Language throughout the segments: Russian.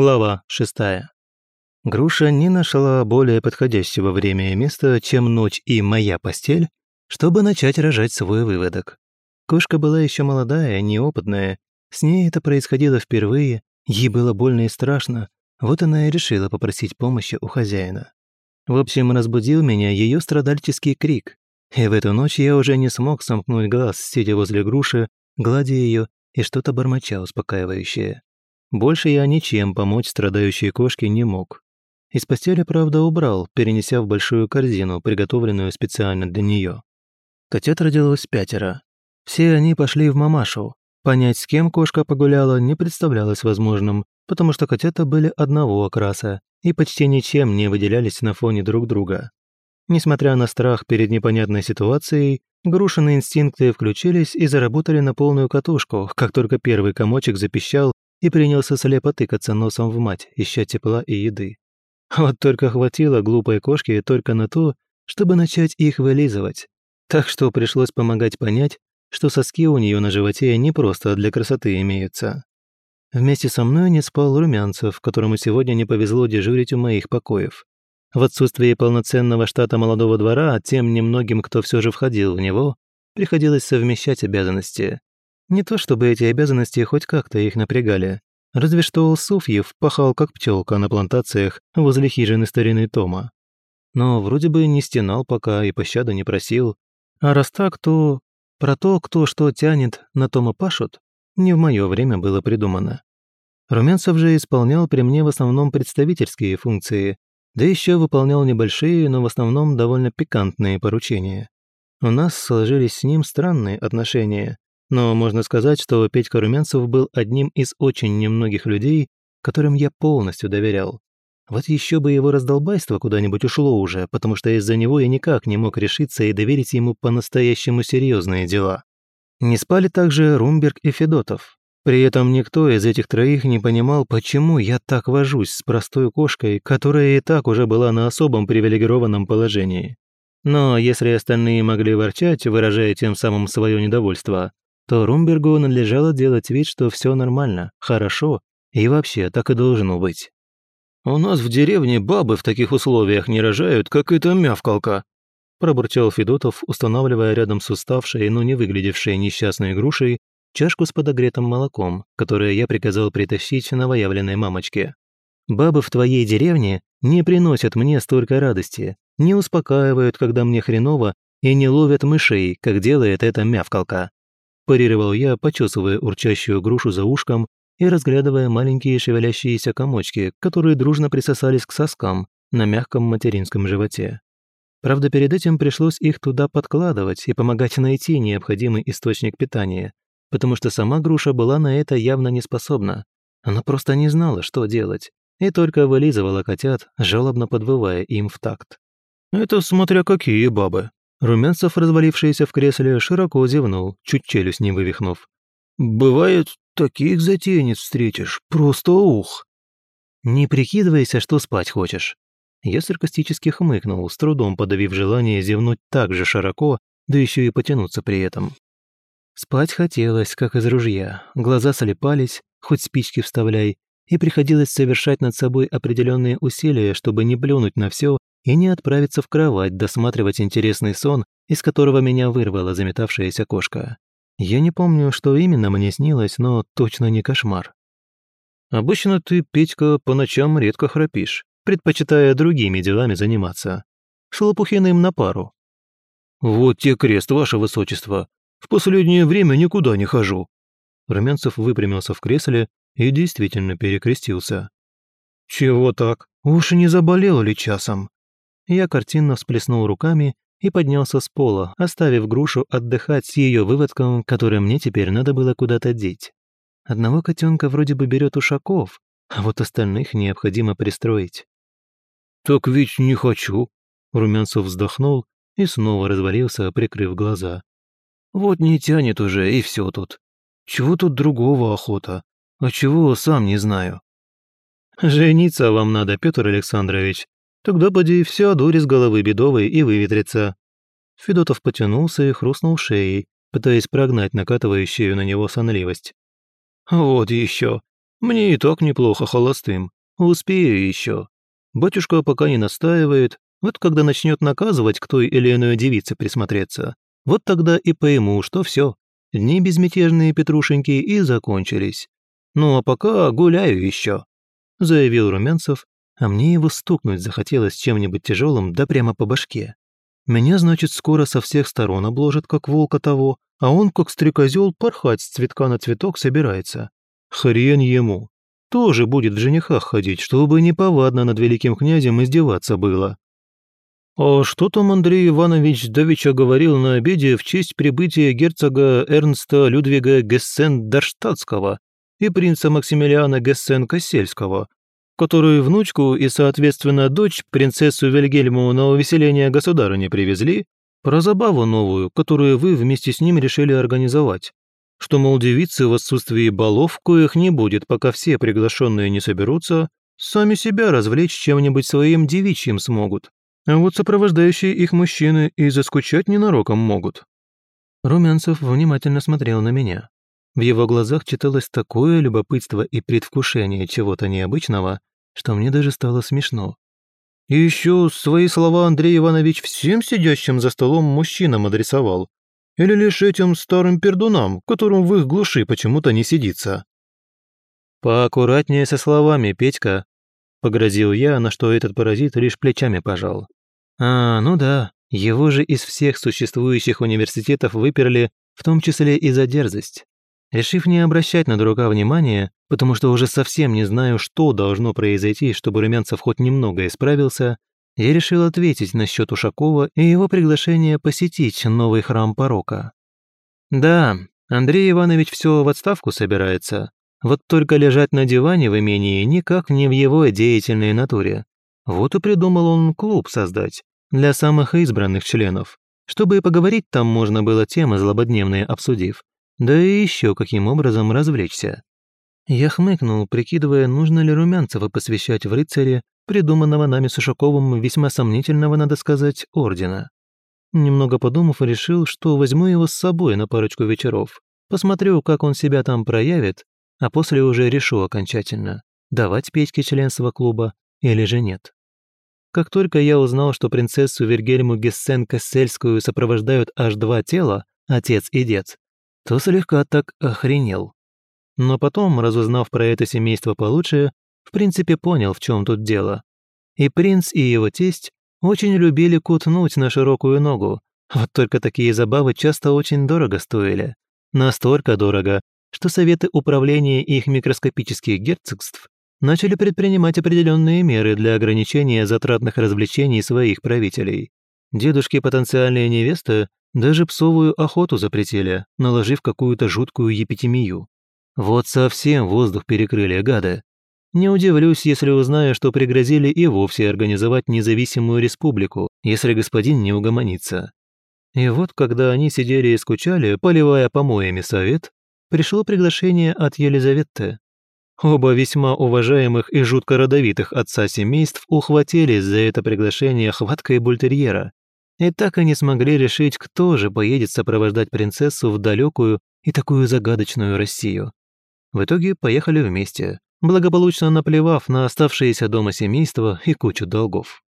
Глава шестая. Груша не нашла более подходящего времени и места, чем ночь и моя постель, чтобы начать рожать свой выводок. Кошка была еще молодая, неопытная, с ней это происходило впервые, ей было больно и страшно, вот она и решила попросить помощи у хозяина. В общем, разбудил меня ее страдальческий крик, и в эту ночь я уже не смог сомкнуть глаз, сидя возле груши, гладя ее и что-то бормоча успокаивающее. Больше я ничем помочь страдающей кошке не мог. Из постели, правда, убрал, перенеся в большую корзину, приготовленную специально для нее. Котят родилось пятеро. Все они пошли в мамашу. Понять, с кем кошка погуляла, не представлялось возможным, потому что котята были одного окраса и почти ничем не выделялись на фоне друг друга. Несмотря на страх перед непонятной ситуацией, грушиные инстинкты включились и заработали на полную катушку, как только первый комочек запищал и принялся слепо тыкаться носом в мать, ища тепла и еды. Вот только хватило глупой кошке только на то, чтобы начать их вылизывать. Так что пришлось помогать понять, что соски у нее на животе не просто для красоты имеются. Вместе со мной не спал Румянцев, которому сегодня не повезло дежурить у моих покоев. В отсутствие полноценного штата молодого двора, тем немногим, кто все же входил в него, приходилось совмещать обязанности. Не то чтобы эти обязанности хоть как-то их напрягали. Разве что Суфьев пахал как пчелка на плантациях возле хижины старины Тома. Но вроде бы не стенал пока и пощады не просил. А раз так, то про то, кто что тянет, на Тома пашут, не в мое время было придумано. Румянцев же исполнял при мне в основном представительские функции, да еще выполнял небольшие, но в основном довольно пикантные поручения. У нас сложились с ним странные отношения, но можно сказать, что Петька Румянцев был одним из очень немногих людей, которым я полностью доверял. Вот еще бы его раздолбайство куда-нибудь ушло уже, потому что из-за него я никак не мог решиться и доверить ему по-настоящему серьезные дела. Не спали также Румберг и Федотов. При этом никто из этих троих не понимал, почему я так вожусь с простой кошкой, которая и так уже была на особом привилегированном положении. Но если остальные могли ворчать, выражая тем самым свое недовольство, то Румбергу надлежало делать вид, что все нормально, хорошо и вообще так и должно быть. «У нас в деревне бабы в таких условиях не рожают, как эта мявкалка», пробурчал Федотов, устанавливая рядом с уставшей, но не выглядевшей несчастной грушей чашку с подогретым молоком, которое я приказал притащить новоявленной мамочке. «Бабы в твоей деревне не приносят мне столько радости, не успокаивают, когда мне хреново, и не ловят мышей, как делает эта мявкалка парировал я, почесывая урчащую грушу за ушком и разглядывая маленькие шевелящиеся комочки, которые дружно присосались к соскам на мягком материнском животе. Правда, перед этим пришлось их туда подкладывать и помогать найти необходимый источник питания, потому что сама груша была на это явно не способна. Она просто не знала, что делать, и только вылизывала котят, жалобно подвывая им в такт. «Это смотря какие бабы», Румянцев, развалившийся в кресле, широко зевнул, чуть челюсть не вывихнув. «Бывает, таких затейниц встретишь, просто ух!» «Не прикидывайся, что спать хочешь». Я саркастически хмыкнул, с трудом подавив желание зевнуть так же широко, да еще и потянуться при этом. Спать хотелось, как из ружья, глаза слепались, хоть спички вставляй, и приходилось совершать над собой определенные усилия, чтобы не плюнуть на все и не отправиться в кровать досматривать интересный сон, из которого меня вырвала заметавшаяся кошка. Я не помню, что именно мне снилось, но точно не кошмар. Обычно ты, Петька, по ночам редко храпишь, предпочитая другими делами заниматься. С Лопухиным на пару. Вот те крест, ваше высочество. В последнее время никуда не хожу. Румянцев выпрямился в кресле и действительно перекрестился. «Чего так? Уж не заболел ли часом?» Я картинно всплеснул руками и поднялся с пола, оставив грушу отдыхать с ее выводком, который мне теперь надо было куда-то деть. Одного котенка вроде бы берет Ушаков, а вот остальных необходимо пристроить. «Так ведь не хочу», — Румянцев вздохнул и снова развалился, прикрыв глаза. «Вот не тянет уже, и все тут. Чего тут другого охота? А чего, сам не знаю». «Жениться вам надо, Петр Александрович», Тогда поди вся дурь из головы бедовой и выветрится». Федотов потянулся и хрустнул шеей, пытаясь прогнать накатывающую на него сонливость. «Вот еще. Мне и так неплохо холостым. Успею еще. Батюшка пока не настаивает, вот когда начнет наказывать к той или иной девице присмотреться, вот тогда и пойму, что все. Дни безмятежные Петрушеньки и закончились. Ну а пока гуляю еще, заявил Румянцев, а мне его стукнуть захотелось чем-нибудь тяжелым, да прямо по башке. Меня, значит, скоро со всех сторон обложат, как волка того, а он, как стрекозел, порхать с цветка на цветок собирается. Хрен ему. Тоже будет в женихах ходить, чтобы неповадно над великим князем издеваться было. «А что там Андрей Иванович давеча говорил на обеде в честь прибытия герцога Эрнста Людвига Гессен-Дарштадтского и принца Максимилиана Гессен-Кассельского, которые внучку и, соответственно, дочь принцессу Вильгельму на увеселение государыни привезли, про забаву новую, которую вы вместе с ним решили организовать. Что, мол, девицы в отсутствии балов, коих не будет, пока все приглашенные не соберутся, сами себя развлечь чем-нибудь своим девичьим смогут. А вот сопровождающие их мужчины и заскучать ненароком могут. Румянцев внимательно смотрел на меня. В его глазах читалось такое любопытство и предвкушение чего-то необычного, что мне даже стало смешно. И еще свои слова Андрей Иванович всем сидящим за столом мужчинам адресовал. Или лишь этим старым пердунам, которым в их глуши почему-то не сидится. «Поаккуратнее со словами, Петька», — погрозил я, на что этот паразит лишь плечами пожал. А, ну да, его же из всех существующих университетов выперли, в том числе и за дерзость. Решив не обращать на дурака внимания, потому что уже совсем не знаю, что должно произойти, чтобы Румянцев хоть немного исправился, я решил ответить насчет Ушакова и его приглашения посетить новый храм порока. Да, Андрей Иванович все в отставку собирается, вот только лежать на диване в имении никак не в его деятельной натуре. Вот и придумал он клуб создать для самых избранных членов, чтобы и поговорить там можно было темы злободневные обсудив, да и еще каким образом развлечься. Я хмыкнул, прикидывая, нужно ли Румянцева посвящать в рыцаре, придуманного нами с Ушаковым весьма сомнительного, надо сказать, ордена. Немного подумав, решил, что возьму его с собой на парочку вечеров, посмотрю, как он себя там проявит, а после уже решу окончательно, давать Петьке членство клуба или же нет. Как только я узнал, что принцессу Вильгельму Гессен-Кассельскую сопровождают аж два тела, отец и дед, то слегка так охренел. Но потом, разузнав про это семейство получше, в принципе понял, в чем тут дело. И принц, и его тесть очень любили кутнуть на широкую ногу, вот только такие забавы часто очень дорого стоили. Настолько дорого, что советы управления их микроскопических герцогств начали предпринимать определенные меры для ограничения затратных развлечений своих правителей. Дедушки потенциальные невесты даже псовую охоту запретили, наложив какую-то жуткую епитемию. Вот совсем воздух перекрыли, гады. Не удивлюсь, если узнаю, что пригрозили и вовсе организовать независимую республику, если господин не угомонится. И вот, когда они сидели и скучали, поливая помоями совет, пришло приглашение от Елизаветы. Оба весьма уважаемых и жутко родовитых отца семейств ухватились за это приглашение хваткой бультерьера и так и не смогли решить, кто же поедет сопровождать принцессу в далекую и такую загадочную Россию. В итоге поехали вместе, благополучно наплевав на оставшееся дома семейство и кучу долгов.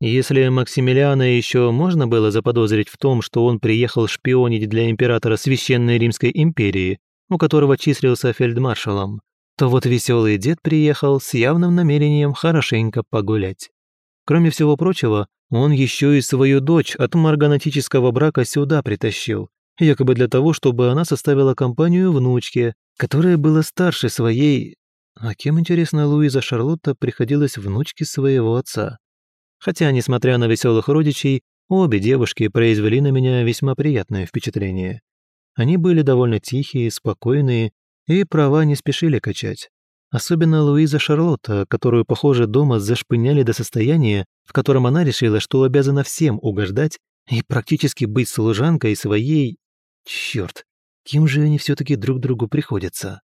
Если Максимилиана еще можно было заподозрить в том, что он приехал шпионить для императора Священной Римской империи, у которого числился фельдмаршалом, то вот веселый дед приехал с явным намерением хорошенько погулять. Кроме всего прочего, он еще и свою дочь от марганатического брака сюда притащил, якобы для того, чтобы она составила компанию внучке, которая была старше своей... А кем, интересно, Луиза Шарлотта приходилась внучке своего отца? Хотя, несмотря на веселых родичей, обе девушки произвели на меня весьма приятное впечатление. Они были довольно тихие, спокойные и права не спешили качать. Особенно Луиза Шарлотта, которую, похоже, дома зашпыняли до состояния, в котором она решила, что обязана всем угождать и практически быть служанкой своей... Черт, кем же они все таки друг другу приходятся?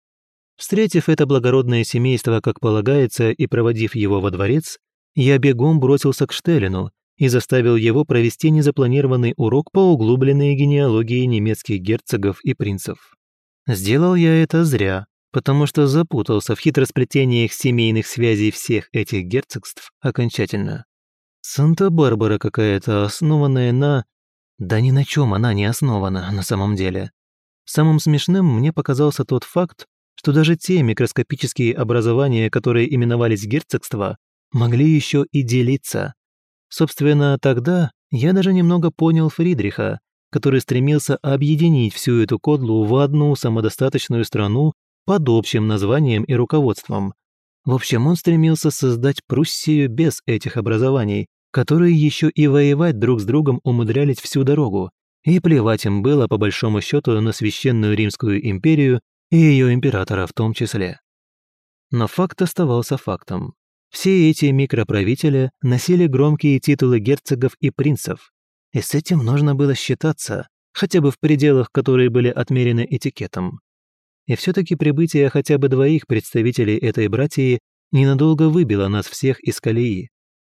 Встретив это благородное семейство, как полагается, и проводив его во дворец, я бегом бросился к Штеллину и заставил его провести незапланированный урок по углубленной генеалогии немецких герцогов и принцев. Сделал я это зря, потому что запутался в хитросплетениях семейных связей всех этих герцогств окончательно. Санта-Барбара какая-то, основанная на... Да ни на чем она не основана на самом деле. Самым смешным мне показался тот факт, что даже те микроскопические образования, которые именовались герцогства, могли еще и делиться. Собственно, тогда я даже немного понял Фридриха, который стремился объединить всю эту кодлу в одну самодостаточную страну под общим названием и руководством. В общем, он стремился создать Пруссию без этих образований, которые еще и воевать друг с другом умудрялись всю дорогу, и плевать им было по большому счету на Священную Римскую империю и ее императора в том числе. Но факт оставался фактом. Все эти микроправители носили громкие титулы герцогов и принцев, и с этим нужно было считаться, хотя бы в пределах, которые были отмерены этикетом. И все-таки прибытие хотя бы двоих представителей этой братьи ненадолго выбило нас всех из колеи.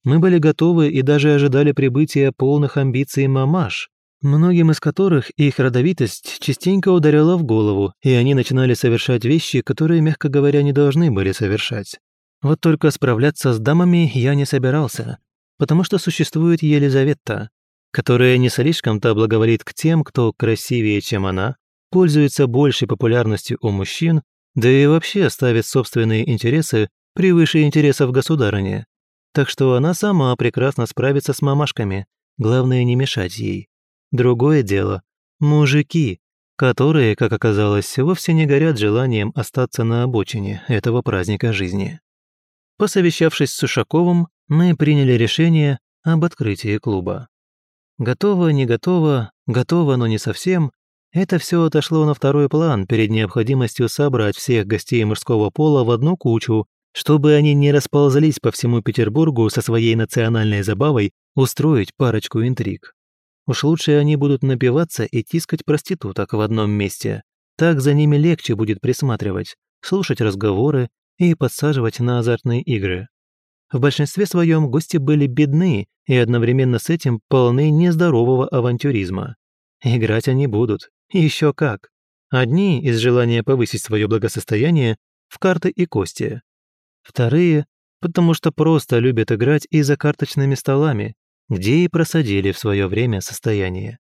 Мы были готовы и даже ожидали прибытия полных амбиций мамаш, многим из которых их родовитость частенько ударяла в голову, и они начинали совершать вещи, которые, мягко говоря, не должны были совершать. Вот только справляться с дамами я не собирался, потому что существует Елизавета, которая не слишком-то благоволит к тем, кто красивее, чем она, пользуется большей популярностью у мужчин, да и вообще ставит собственные интересы превыше интересов государыни. Так что она сама прекрасно справится с мамашками, главное не мешать ей. Другое дело – мужики, которые, как оказалось, вовсе не горят желанием остаться на обочине этого праздника жизни. Посовещавшись с Сушаковым, мы приняли решение об открытии клуба. Готово, не готово, готово, но не совсем. Это все отошло на второй план перед необходимостью собрать всех гостей мужского пола в одну кучу, чтобы они не расползлись по всему Петербургу со своей национальной забавой устроить парочку интриг. Уж лучше они будут напиваться и тискать проституток в одном месте. Так за ними легче будет присматривать, слушать разговоры и подсаживать на азартные игры. В большинстве своем гости были бедны и одновременно с этим полны нездорового авантюризма. Играть они будут, еще как. Одни из желания повысить свое благосостояние в карты и кости. Вторые, потому что просто любят играть и за карточными столами, где и просадили в свое время состояние.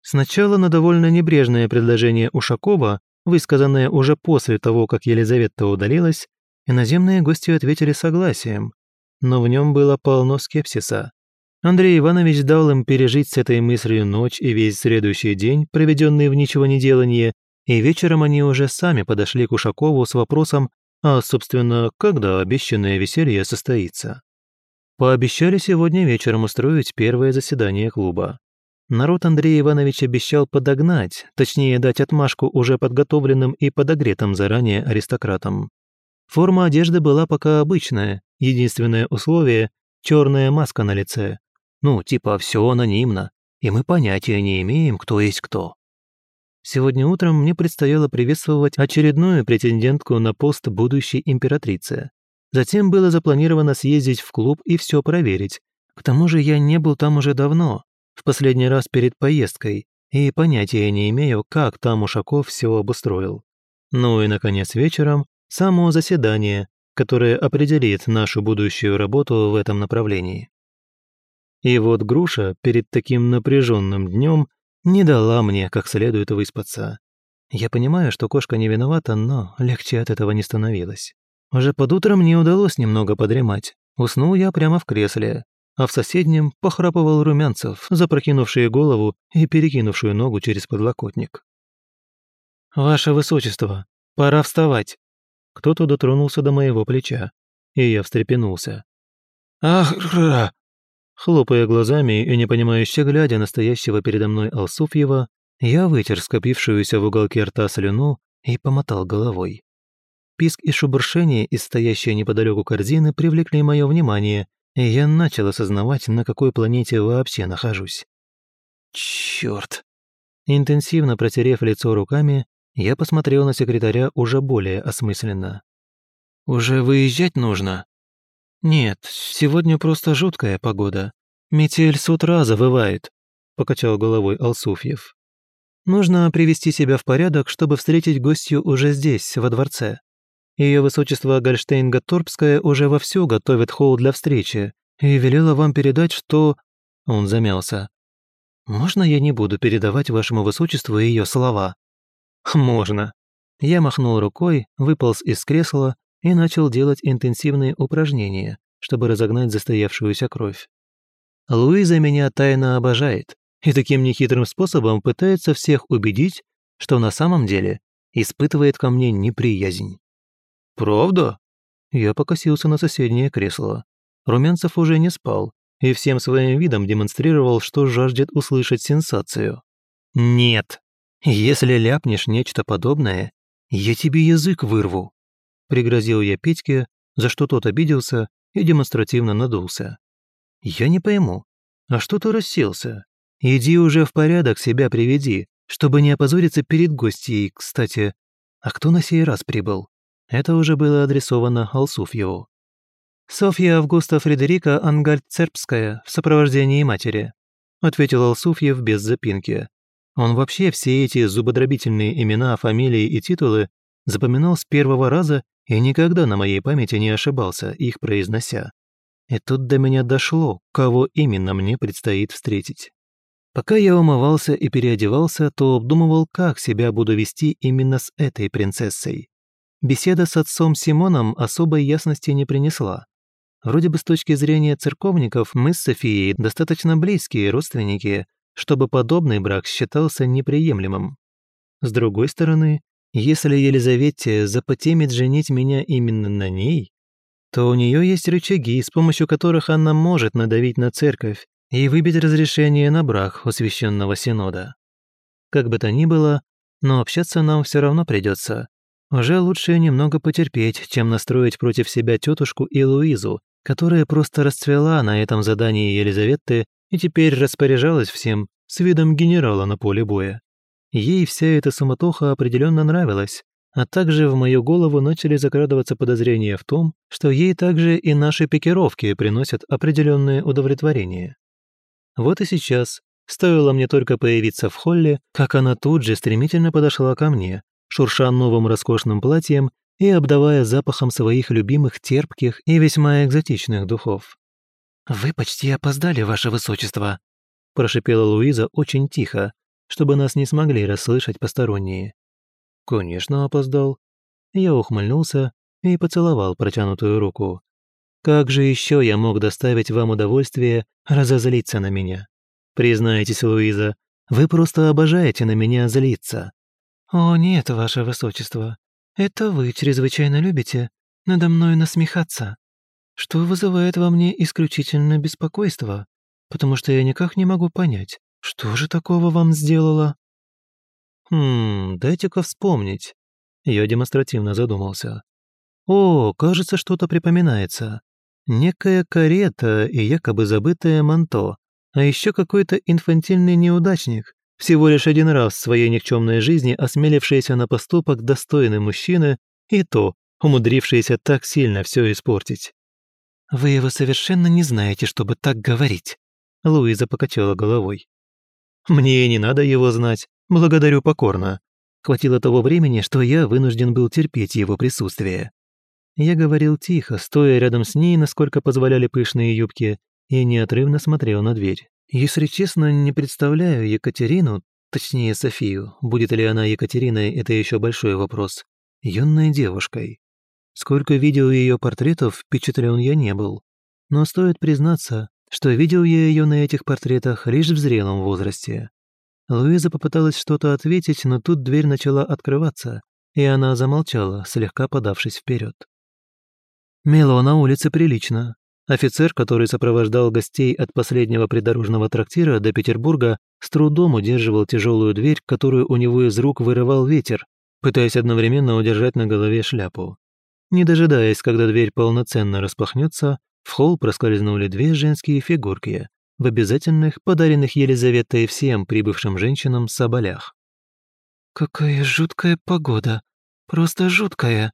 Сначала на довольно небрежное предложение Ушакова, высказанное уже после того, как Елизавета удалилась, Иноземные гости ответили согласием, но в нем было полно скепсиса. Андрей Иванович дал им пережить с этой мыслью ночь и весь следующий день, проведенный в ничего не делании, и вечером они уже сами подошли к Ушакову с вопросом, а, собственно, когда обещанное веселье состоится. Пообещали сегодня вечером устроить первое заседание клуба. Народ Андрей Иванович обещал подогнать, точнее дать отмашку уже подготовленным и подогретым заранее аристократам. Форма одежды была пока обычная, единственное условие – черная маска на лице. Ну, типа все анонимно, и мы понятия не имеем, кто есть кто. Сегодня утром мне предстояло приветствовать очередную претендентку на пост будущей императрицы. Затем было запланировано съездить в клуб и все проверить. К тому же я не был там уже давно, в последний раз перед поездкой, и понятия не имею, как там Ушаков все обустроил. Ну и, наконец, вечером само заседание, которое определит нашу будущую работу в этом направлении. И вот груша перед таким напряженным днем не дала мне как следует выспаться. Я понимаю, что кошка не виновата, но легче от этого не становилось. Уже под утро мне удалось немного подремать. Уснул я прямо в кресле, а в соседнем похрапывал Румянцев, запрокинувший голову и перекинувшую ногу через подлокотник. «Ваше Высочество, пора вставать!» Кто-то дотронулся до моего плеча, и я встрепенулся. «Ах, ра!» Хлопая глазами и непонимающе глядя на стоящего передо мной Алсуфьева, я вытер скопившуюся в уголке рта слюну и помотал головой. Писк и шебуршение из стоящей неподалеку корзины привлекли мое внимание, и я начал осознавать, на какой планете вообще нахожусь. Черт! Интенсивно протерев лицо руками, я посмотрел на секретаря уже более осмысленно. «Уже выезжать нужно?» «Нет, сегодня просто жуткая погода. Метель с утра завывает», — покачал головой Алсуфьев. Нужно привести себя в порядок, чтобы встретить гостью уже здесь, во дворце. Ее высочество Гольштейн-Гатторпское уже вовсю готовит холл для встречи и велела вам передать, что...» Он замялся. «Можно я не буду передавать вашему высочеству ее слова?» «Можно». Я махнул рукой, выполз из кресла и начал делать интенсивные упражнения, чтобы разогнать застоявшуюся кровь. Луиза меня тайно обожает и таким нехитрым способом пытается всех убедить, что на самом деле испытывает ко мне неприязнь. «Правда?» Я покосился на соседнее кресло. Румянцев уже не спал и всем своим видом демонстрировал, что жаждет услышать сенсацию. «Нет, если ляпнешь нечто подобное, я тебе язык вырву», пригрозил я Петьке, за что тот обиделся и демонстративно надулся. «Я не пойму, а что ты расселся? Иди уже в порядок себя приведи, чтобы не опозориться перед гостьей, кстати. А кто на сей раз прибыл?» Это уже было адресовано Алсуфьеву. «Софья Августа Фредерика Ангальд-Цербская в сопровождении матери», ответил Алсуфьев без запинки. Он вообще все эти зубодробительные имена, фамилии и титулы запоминал с первого раза и никогда на моей памяти не ошибался, их произнося. И тут до меня дошло, кого именно мне предстоит встретить. Пока я умывался и переодевался, то обдумывал, как себя буду вести именно с этой принцессой. Беседа с отцом Симоном особой ясности не принесла. Вроде бы с точки зрения церковников мы с Софией достаточно близкие родственники, чтобы подобный брак считался неприемлемым. С другой стороны, если Елизавете запотемит женить меня именно на ней, то у нее есть рычаги, с помощью которых она может надавить на церковь и выбить разрешение на брак у священного синода. Как бы то ни было, но общаться нам все равно придется. Уже лучше немного потерпеть, чем настроить против себя тетушку и Луизу, которая просто расцвела на этом задании Елизаветы и теперь распоряжалась всем с видом генерала на поле боя. Ей вся эта суматоха определенно нравилась, а также в мою голову начали закрадываться подозрения в том, что ей также и наши пикировки приносят определенное удовлетворение. Вот и сейчас, стоило мне только появиться в холле, как она тут же стремительно подошла ко мне, шурша новым роскошным платьем и обдавая запахом своих любимых терпких и весьма экзотичных духов. «Вы почти опоздали, ваше высочество», – прошипела Луиза очень тихо, чтобы нас не смогли расслышать посторонние. «Конечно, опоздал». Я ухмыльнулся и поцеловал протянутую руку. «Как же еще я мог доставить вам удовольствие разозлиться на меня? Признайтесь, Луиза, вы просто обожаете на меня злиться». «О нет, ваше высочество, это вы чрезвычайно любите надо мной насмехаться, что вызывает во мне исключительно беспокойство, потому что я никак не могу понять, что же такого вам сделала. Хм, дайте-ка вспомнить. Я демонстративно задумался. О, кажется, что-то припоминается. Некая карета и якобы забытое манто, а еще какой-то инфантильный неудачник, всего лишь один раз в своей никчемной жизни осмелившийся на поступок достойный мужчины, и то, умудрившийся так сильно все испортить. «Вы его совершенно не знаете, чтобы так говорить», — Луиза покачала головой. «Мне не надо его знать, благодарю покорно. Хватило того времени, что я вынужден был терпеть его присутствие». Я говорил тихо, стоя рядом с ней, насколько позволяли пышные юбки, и неотрывно смотрел на дверь. Если честно, не представляю Екатерину, точнее Софию, будет ли она Екатериной, это еще большой вопрос, юной девушкой. Сколько видел ее портретов, впечатлен я не был. Но стоит признаться, что видел я ее на этих портретах лишь в зрелом возрасте. Луиза попыталась что-то ответить, но тут дверь начала открываться, и она замолчала, слегка подавшись вперед. «Мело на улице прилично», Офицер, который сопровождал гостей от последнего придорожного трактира до Петербурга, с трудом удерживал тяжелую дверь, которую у него из рук вырывал ветер, пытаясь одновременно удержать на голове шляпу. Не дожидаясь, когда дверь полноценно распахнется, в холл проскользнули две женские фигурки в обязательных, подаренных Елизаветой всем прибывшим женщинам соболях. «Какая жуткая погода! Просто жуткая!»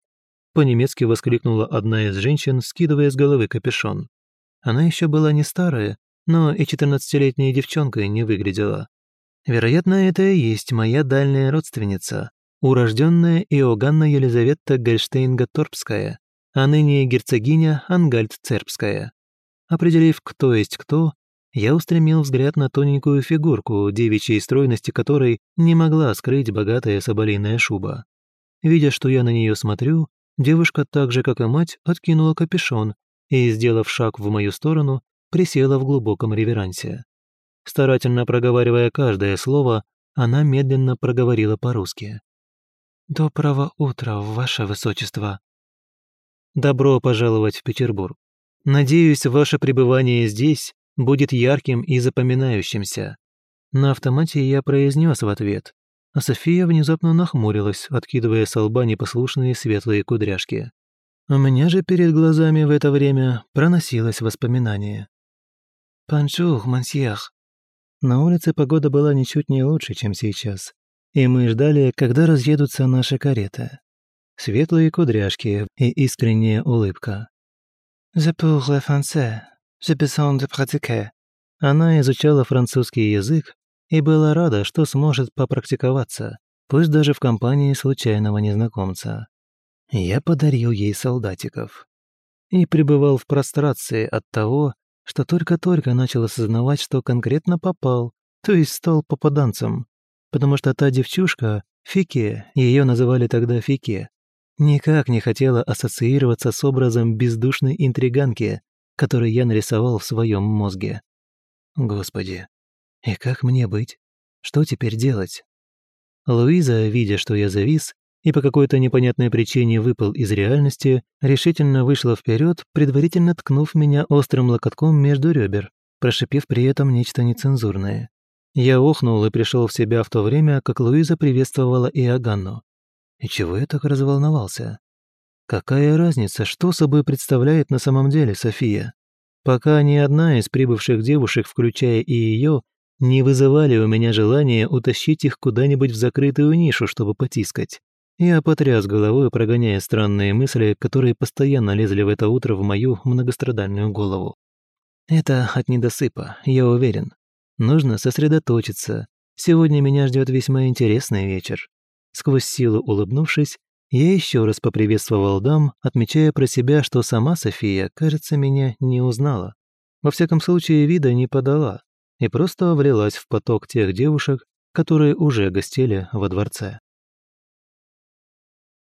По-немецки воскликнула одна из женщин, скидывая с головы капюшон. Она еще была не старая, но и четырнадцатилетней девчонкой не выглядела. Вероятно, это и есть моя дальняя родственница, урожденная Иоганна Елизавета Гольштейн-Гаторпская, а ныне герцогиня Ангальд-Цербская. Определив, кто есть кто, я устремил взгляд на тоненькую фигурку, девичьей стройности которой не могла скрыть богатая соболиная шуба. Видя, что я на нее смотрю, девушка так же, как и мать, откинула капюшон и, сделав шаг в мою сторону, присела в глубоком реверансе. Старательно проговаривая каждое слово, она медленно проговорила по-русски. «Доброго утра, ваше высочество». «Добро пожаловать в Петербург. Надеюсь, ваше пребывание здесь будет ярким и запоминающимся». На автомате я произнес в ответ, а София внезапно нахмурилась, откидывая с лба непослушные светлые кудряшки. У меня же перед глазами в это время проносилось воспоминание. «Панчух, мансьях». На улице погода была ничуть не лучше, чем сейчас и мы ждали, когда разъедутся наши кареты. Светлые кудряшки и искренняя улыбка. «Je pour le français, j'ai besoin de pratiquer». Она изучала французский язык и была рада, что сможет попрактиковаться, пусть даже в компании случайного незнакомца. Я подарил ей солдатиков. И пребывал в прострации от того, что только-только начал осознавать, что конкретно попал, то есть стал попаданцем, потому что та девчушка, Фике, ее называли тогда Фике, никак не хотела ассоциироваться с образом бездушной интриганки, который я нарисовал в своем мозге. Господи, и как мне быть? Что теперь делать? Луиза, видя, что я завис, и по какой-то непонятной причине выпал из реальности, решительно вышла вперед, предварительно ткнув меня острым локотком между ребер, прошипев при этом нечто нецензурное. Я охнул и пришел в себя в то время, как Луиза приветствовала Иоганну. И чего я так разволновался? Какая разница, что собой представляет на самом деле София? Пока ни одна из прибывших девушек, включая и ее, не вызывали у меня желания утащить их куда-нибудь в закрытую нишу, чтобы потискать. Я потряс головой, прогоняя странные мысли, которые постоянно лезли в это утро в мою многострадальную голову. Это от недосыпа, я уверен. Нужно сосредоточиться. Сегодня меня ждет весьма интересный вечер. Сквозь силу улыбнувшись, я еще раз поприветствовал дам, отмечая про себя, что сама София, кажется, меня не узнала. Во всяком случае, вида не подала и просто влилась в поток тех девушек, которые уже гостили во дворце.